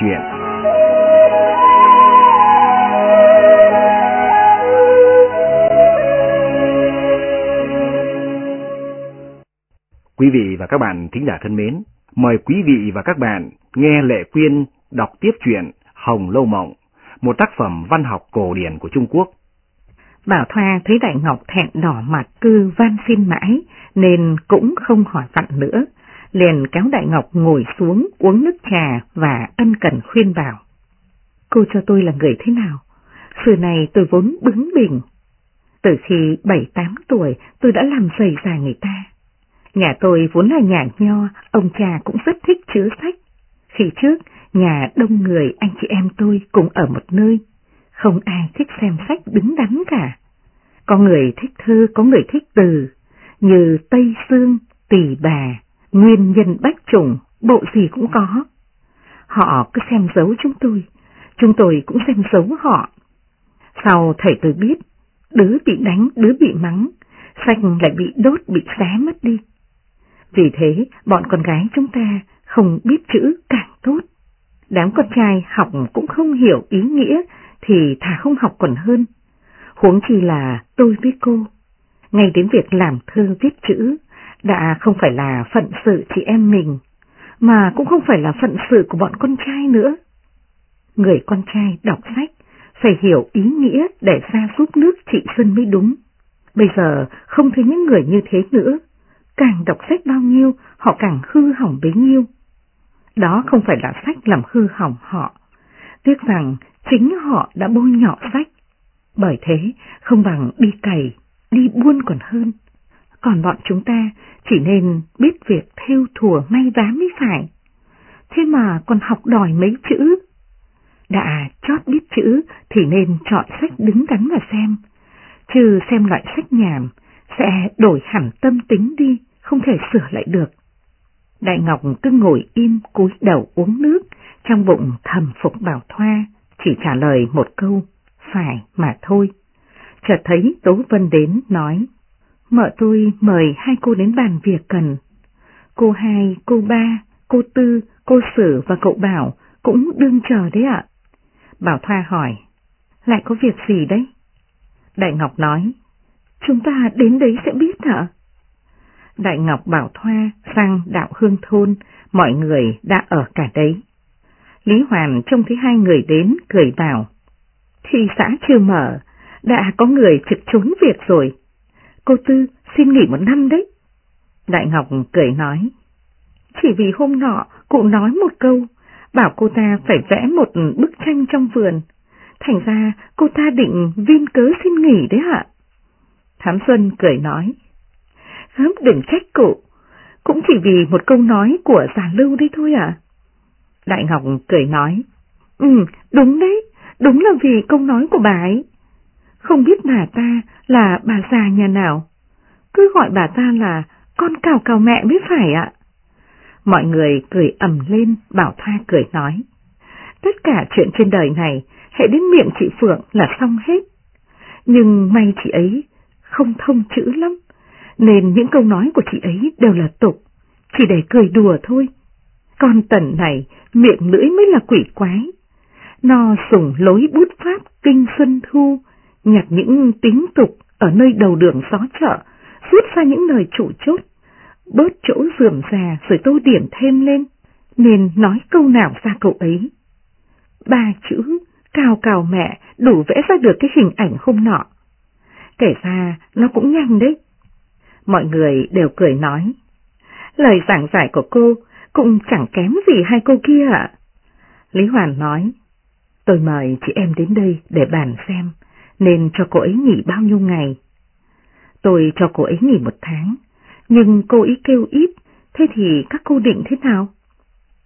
chuyện. Quý vị và các bạn thính giả thân mến, mời quý vị và các bạn nghe Lệ Quyên đọc tiếp truyện Hồng Lâu Mộng, một tác phẩm văn học cổ điển của Trung Quốc. Bảo Thoa thấy Đại Ngọc thẹn đỏ mặt cư van xin mãi, nên cũng không hỏi vặn nữa, liền kéo Đại Ngọc ngồi xuống uống nước trà và ân cần khuyên bảo. Cô cho tôi là người thế nào? Sự này tôi vốn bướng bỉnh. Từ khi 7-8 tuổi tôi đã làm dày già người ta. Nhà tôi vốn là nhà nho, ông cha cũng rất thích chứa sách. Khi trước, nhà đông người anh chị em tôi cùng ở một nơi, không ai thích xem sách đứng đắn cả. Có người thích thơ, có người thích từ, như Tây Sương, Tỳ Bà, Nguyên Nhân Bách Trùng, bộ gì cũng có. Họ cứ xem dấu chúng tôi, chúng tôi cũng xem dấu họ. Sau thầy tôi biết, đứa bị đánh, đứa bị mắng, sách lại bị đốt, bị xé mất đi. Vì thế, bọn con gái chúng ta không biết chữ càng tốt. Đám con trai học cũng không hiểu ý nghĩa thì thà không học còn hơn. Huống chi là tôi với cô. Ngay đến việc làm thơ viết chữ đã không phải là phận sự chị em mình, mà cũng không phải là phận sự của bọn con trai nữa. Người con trai đọc sách phải hiểu ý nghĩa để ra giúp nước chị Xuân mới đúng. Bây giờ không thấy những người như thế nữa, càng đọc sách bao nhiêu họ càng hư hỏng bấy nhiêu. Đó không phải là sách làm hư hỏng họ, tiếc rằng chính họ đã bôi nhọ sách. Bởi thế, không bằng đi cày, đi buôn còn hơn. Còn bọn chúng ta chỉ nên biết việc theo thùa may vá mới phải. Thế mà còn học đòi mấy chữ. Đã chót biết chữ thì nên chọn sách đứng đắn mà xem. Chứ xem loại sách nhảm sẽ đổi hẳn tâm tính đi, không thể sửa lại được. Đại Ngọc cứ ngồi im cúi đầu uống nước, trong bụng thầm phục bảo thoa, chỉ trả lời một câu, phải mà thôi. Chợt thấy Tố Vân đến nói, mợ tôi mời hai cô đến bàn việc cần. Cô hai, cô ba, cô tư, cô sử và cậu Bảo cũng đương chờ đấy ạ. Bảo Thoa hỏi, lại có việc gì đấy? Đại Ngọc nói, chúng ta đến đấy sẽ biết ạ. Đại Ngọc bảo Thoa sang đạo hương thôn, mọi người đã ở cả đấy. Lý Hoàn trông thấy hai người đến, cười bảo. Thì xã chưa mở, đã có người trực trốn việc rồi. Cô Tư xin nghỉ một năm đấy. Đại Ngọc cười nói. Chỉ vì hôm nọ cụ nói một câu, bảo cô ta phải vẽ một bức tranh trong vườn. Thành ra cô ta định viên cớ xin nghỉ đấy ạ. Thám Xuân cười nói. Hớm đừng trách cụ, cũng chỉ vì một câu nói của già lưu đấy thôi à. Đại Ngọc cười nói, Ừ, đúng đấy, đúng là vì câu nói của bà ấy. Không biết bà ta là bà già nhà nào, cứ gọi bà ta là con cào cào mẹ mới phải ạ. Mọi người cười ầm lên, Bảo Tha cười nói. Tất cả chuyện trên đời này, hệ đến miệng chị Phượng là xong hết. Nhưng may chị ấy không thông chữ lắm nên những câu nói của chị ấy đều là tục, chỉ để cười đùa thôi. Con tần này, miệng lưỡi mới là quỷ quái. Nó sùng lối bút pháp kinh xuân thu, nhặt những tính tục ở nơi đầu đường xó chợ, rút ra những lời chủ chốt, bớt chỗ dườm già rồi tô điểm thêm lên, nên nói câu nào ra cậu ấy. Ba chữ, cào cào mẹ, đủ vẽ ra được cái hình ảnh hôm nọ. Kể ra, nó cũng nhanh đấy, Mọi người đều cười nói. Lời giảng giải của cô cũng chẳng kém gì hai cô kia ạ. Lý Hoàn nói, tôi mời chị em đến đây để bàn xem, nên cho cô ấy nghỉ bao nhiêu ngày. Tôi cho cô ấy nghỉ một tháng, nhưng cô ấy kêu ít, thế thì các cô định thế nào?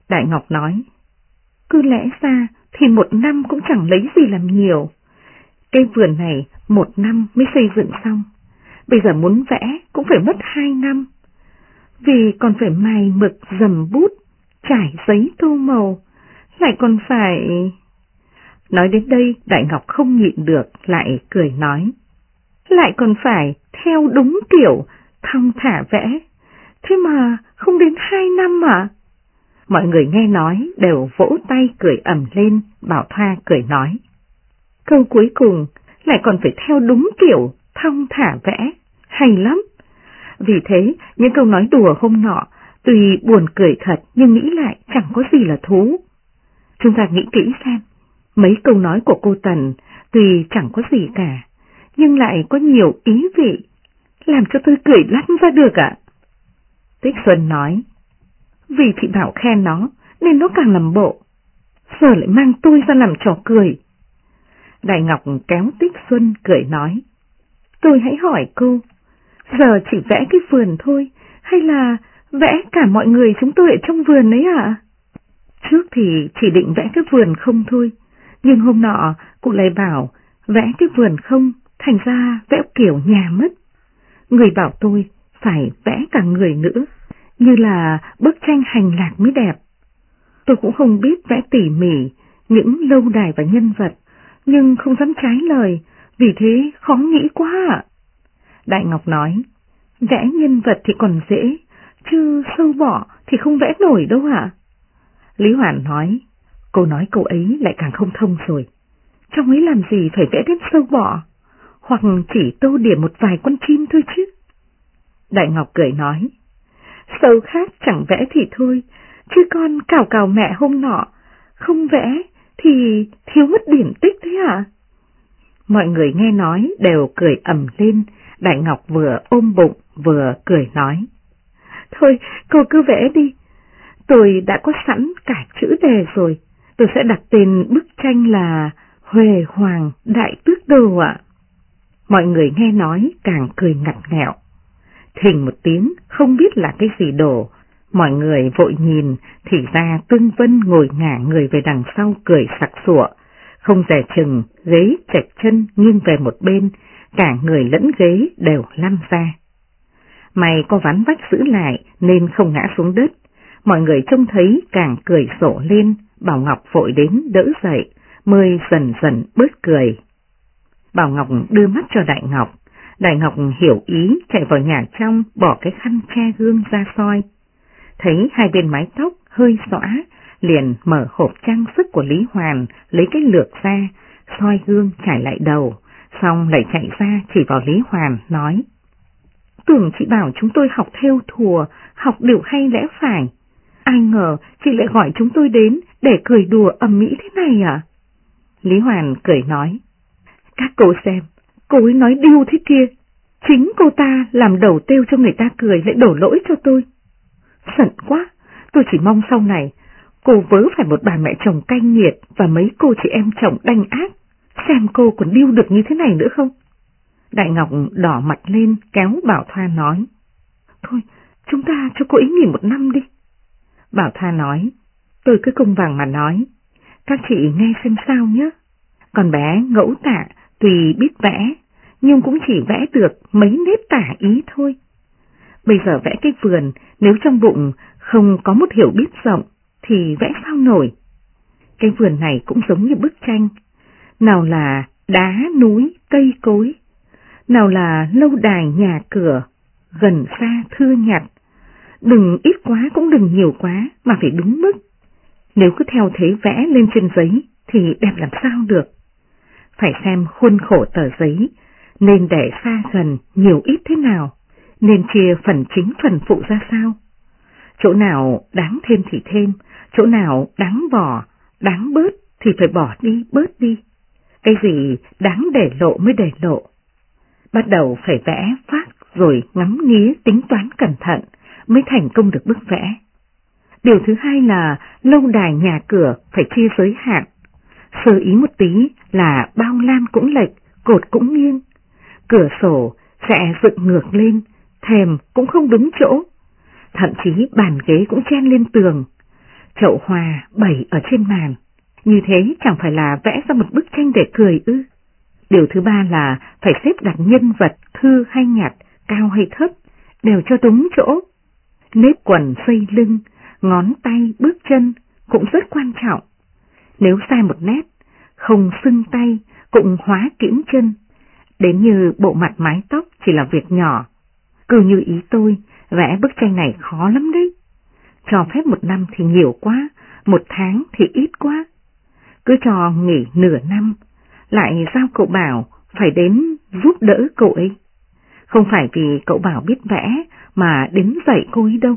Đại Ngọc nói, cứ lẽ ra thì một năm cũng chẳng lấy gì làm nhiều. Cây vườn này một năm mới xây dựng xong bây giờ muốn vẽ cũng phải mất hai năm, vì còn phải mài mực dầm bút, trải giấy tô màu, lại còn phải... Nói đến đây Đại Ngọc không nhịn được, lại cười nói. Lại còn phải theo đúng kiểu, thong thả vẽ, thế mà không đến hai năm mà. Mọi người nghe nói đều vỗ tay cười ẩm lên, Bảo Thoa cười nói. Câu cuối cùng lại còn phải theo đúng kiểu thong thả vẽ, hay lắm. Vì thế, những câu nói đùa hôm nọ, tuy buồn cười thật nhưng nghĩ lại chẳng có gì là thú. Chúng ta nghĩ kỹ xem, mấy câu nói của cô Tần tuy chẳng có gì cả, nhưng lại có nhiều ý vị, làm cho tôi cười lăn ra được ạ. Tích Xuân nói, vì thị Bảo khen nó, nên nó càng làm bộ. Giờ lại mang tôi ra làm trò cười. Đại Ngọc kéo Tích Xuân cười nói, tôi hãy hỏi cô, giờ chỉ vẽ cái vườn thôi, hay là vẽ cả mọi người chúng tôi ở trong vườn ấy ạ? Trước thì chỉ định vẽ cái vườn không thôi, nhưng hôm nọ cụ lại bảo vẽ cái vườn không, thành ra vẽ kiểu nhà mất. Người bảo tôi phải vẽ cả người nữa, như là bức tranh hành lạc mới đẹp. Tôi cũng không biết vẽ tỉ mỉ những lâu đài và nhân vật, nhưng không dám trái lời, vì thế khó nghĩ quá ạ. Đại Ngọc nói, vẽ nhân vật thì còn dễ, chứ sâu bỏ thì không vẽ nổi đâu ạ. Lý Hoàn nói, cô nói câu ấy lại càng không thông rồi. Trong ấy làm gì phải vẽ đến sâu bọ, hoặc chỉ tô điểm một vài con chim thôi chứ. Đại Ngọc cười nói, sâu khác chẳng vẽ thì thôi, chứ con cào cào mẹ hôm nọ, không vẽ thì thiếu mất điểm tích thế à? Mọi người nghe nói đều cười ầm lên, Đại Ngọc vừa ôm bụng vừa cười nói. Thôi, cô cứ vẽ đi, tôi đã có sẵn cả chữ đề rồi, tôi sẽ đặt tên bức tranh là Huệ Hoàng Đại Tước Đồ ạ. Mọi người nghe nói càng cười ngặt nghẹo. Thình một tiếng không biết là cái gì đổ, mọi người vội nhìn thì ra Tương Vân ngồi ngả người về đằng sau cười sặc sụa, không rẻ chừng ghế chạch chân nghiêng về một bên, cả người lẫn ghế đều lăn ra. Mày có ván vách giữ lại nên không ngã xuống đất, mọi người trông thấy càng cười rộ lên, Bảo Ngọc vội đến đỡ dậy, mới dần dần bớt cười. Bảo Ngọc đưa mắt cho Đại Ngọc, Đại Ngọc hiểu ý chạy vào nhà trong bỏ cái khăn che gương ra soi. Thấy hai bên mái tóc hơi xõa, liền mở hộp trang sức của Lý Hoàn, lấy cái lược ra, soi gương trải lại đầu, xong lại chạy ra chỉ vào Lý Hoàn, nói. Tưởng chị bảo chúng tôi học theo thùa, học điều hay lẽ phải. Ai ngờ chị lại gọi chúng tôi đến để cười đùa ầm mỹ thế này à? Lý Hoàn cười nói. Các cô xem, cô ấy nói điêu thế kia. Chính cô ta làm đầu tiêu cho người ta cười lại đổ lỗi cho tôi. Giận quá, tôi chỉ mong sau này cô vớ phải một bà mẹ chồng canh nghiệt và mấy cô chị em chồng đanh ác, xem cô còn điêu được như thế này nữa không? Đại Ngọc đỏ mặt lên kéo Bảo Thoa nói. Thôi, chúng ta cho cô ấy nghỉ một năm đi. Bảo Thoa nói, tôi cứ công bằng mà nói, các chị nghe xem sao nhé. Còn bé ngẫu tạ tùy biết vẽ, nhưng cũng chỉ vẽ được mấy nếp tả ý thôi. Bây giờ vẽ cái vườn, nếu trong bụng không có một hiểu biết rộng, thì vẽ sao nổi. Cái vườn này cũng giống như bức tranh, nào là đá, núi, cây cối, nào là lâu đài nhà cửa, gần xa thưa nhặt. Đừng ít quá cũng đừng nhiều quá mà phải đúng mức. Nếu cứ theo thế vẽ lên trên giấy thì đẹp làm sao được. Phải xem khuôn khổ tờ giấy, nên để xa gần nhiều ít thế nào, nên chia phần chính phần phụ ra sao. Chỗ nào đáng thêm thì thêm, chỗ nào đáng bỏ, đáng bớt thì phải bỏ đi, bớt đi. Cái gì đáng để lộ mới để lộ. Bắt đầu phải vẽ phát rồi ngắm nghía tính toán cẩn thận mới thành công được bức vẽ. Điều thứ hai là lâu đài nhà cửa phải chia giới hạn. Sơ ý một tí là bao lan cũng lệch, cột cũng nghiêng. Cửa sổ sẽ dựng ngược lên, thèm cũng không đúng chỗ. Thậm chí bàn ghế cũng chen lên tường. Chậu hòa bày ở trên màn. Như thế chẳng phải là vẽ ra một bức tranh để cười ư. Điều thứ ba là phải xếp đặt nhân vật thư hay nhạt, cao hay thấp, đều cho đúng chỗ. Nếp quần xây lưng, ngón tay, bước chân cũng rất quan trọng. Nếu sai một nét, không xưng tay cũng hóa kiễng chân. Đến như bộ mặt mái tóc chỉ là việc nhỏ. Cứ như ý tôi, vẽ bức tranh này khó lắm đấy. cho phép một năm thì nhiều quá, một tháng thì ít quá. Cứ cho nghỉ nửa năm, lại giao cậu Bảo phải đến giúp đỡ cậu ấy. Không phải vì cậu Bảo biết vẽ mà đến dạy cô ấy đâu.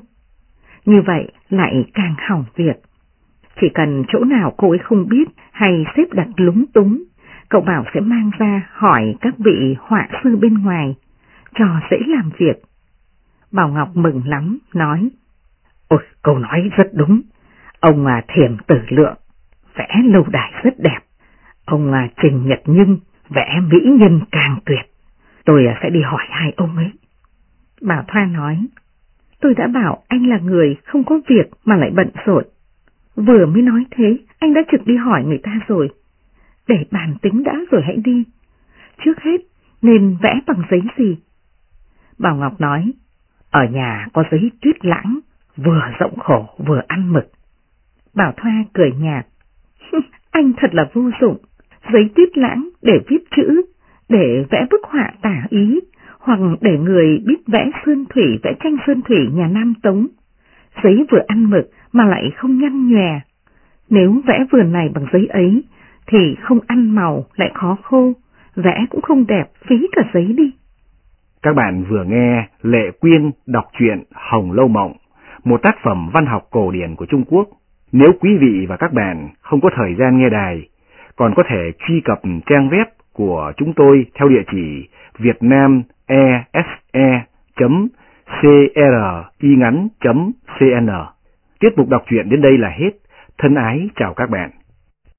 Như vậy lại càng hỏng việc. Chỉ cần chỗ nào cô ấy không biết hay xếp đặt lúng túng, cậu Bảo sẽ mang ra hỏi các vị họa sư bên ngoài, cho dễ làm việc. Bảo Ngọc mừng lắm, nói, Ôi, câu nói rất đúng, ông à, thiểm tử lượng, vẽ lâu đài rất đẹp, ông à, Trình Nhật Nhưng vẽ mỹ nhân càng tuyệt, tôi à, sẽ đi hỏi hai ông ấy. Bảo Thoa nói, tôi đã bảo anh là người không có việc mà lại bận rộn. Vừa mới nói thế, anh đã trực đi hỏi người ta rồi. Để bàn tính đã rồi hãy đi. Trước hết, nên vẽ bằng giấy gì? Bảo Ngọc nói, ở nhà có giấy tuyết lãng, vừa rộng khổ vừa ăn mực. Bảo Thoa cười nhạt, anh thật là vô dụng, giấy tuyết lãng để viết chữ, để vẽ bức họa tả ý, hoặc để người biết vẽ sơn thủy, vẽ tranh sơn thủy nhà Nam Tống. Giấy vừa ăn mực mà lại không nhăn nhòe. Nếu vẽ vườn này bằng giấy ấy, thì không ăn màu lại khó khô, vẽ cũng không đẹp, phí cả giấy đi. Các bạn vừa nghe Lệ Quyên đọc truyện Hồng Lâu Mộng, một tác phẩm văn học cổ điển của Trung Quốc. Nếu quý vị và các bạn không có thời gian nghe đài, còn có thể truy cập trang web của chúng tôi theo địa chỉ việt nam ese.cringắn.cn. Tiết mục đọc truyện đến đây là hết. Thân ái chào các bạn.